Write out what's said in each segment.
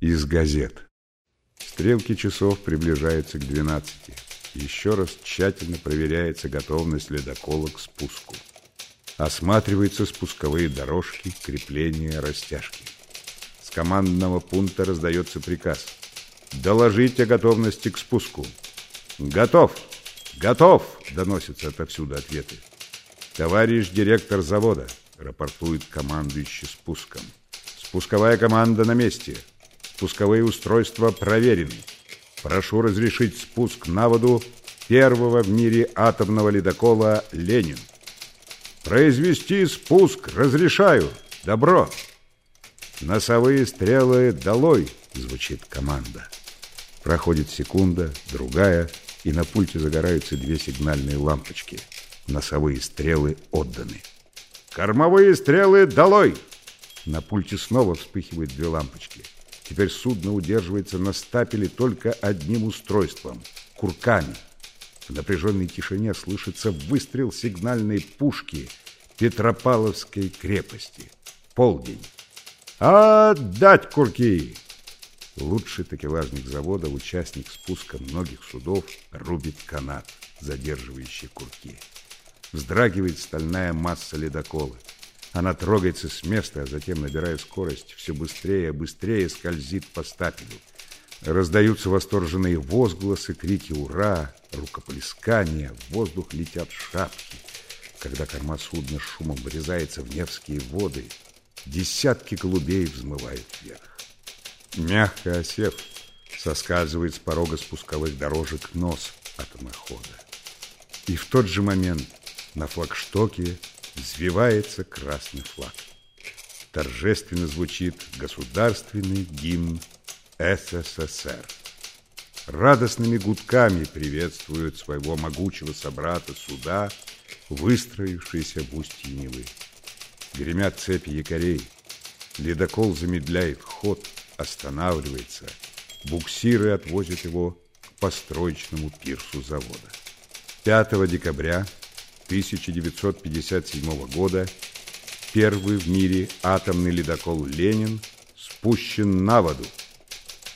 Из газет. Стрелки часов приближаются к 12. Еще раз тщательно проверяется готовность ледокола к спуску. Осматриваются спусковые дорожки, крепления, растяжки. С командного пункта раздается приказ. Доложить о готовности к спуску. Готов! Готов! Доносятся отовсюду ответы. Товарищ директор завода, рапортует командующий спуском. Спусковая команда на месте. Спусковые устройства проверены. Прошу разрешить спуск на воду первого в мире атомного ледокола «Ленин». Произвести спуск разрешаю. Добро. Носовые стрелы долой, звучит команда. Проходит секунда, другая, и на пульте загораются две сигнальные лампочки. Носовые стрелы отданы. Кормовые стрелы долой! На пульте снова вспыхивают две лампочки. Теперь судно удерживается на стапеле только одним устройством – курками. В напряженной тишине слышится выстрел сигнальной пушки Петропавловской крепости. Полдень. «Отдать курки!» Лучший такелажник завода, участник спуска многих судов, рубит канат, задерживающий курки. Вздрагивает стальная масса ледокола. Она трогается с места, а затем, набирая скорость, все быстрее и быстрее скользит по стапелю. Раздаются восторженные возгласы, крики «Ура!», рукоплескания, в воздух летят шапки. Когда корма судна шумом врезается в Невские воды, десятки голубей взмывают вверх. Мягко осев, соскальзывает с порога спусковых дорожек нос атомохода. И в тот же момент на флагштоке взвивается красный флаг. Торжественно звучит государственный гимн СССР. Радостными гудками приветствуют своего могучего собрата суда, выстроившиеся в устье Невы. Гремят цепи якорей. Ледокол замедляет ход, останавливается. Буксиры отвозят его к построечному пирсу завода. 5 декабря 1957 года первый в мире атомный ледокол «Ленин» спущен на воду.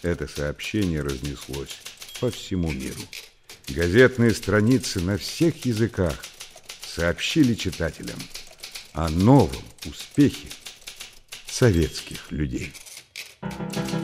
Это сообщение разнеслось по всему миру. Газетные страницы на всех языках сообщили читателям о новом успехе советских людей. Thank you.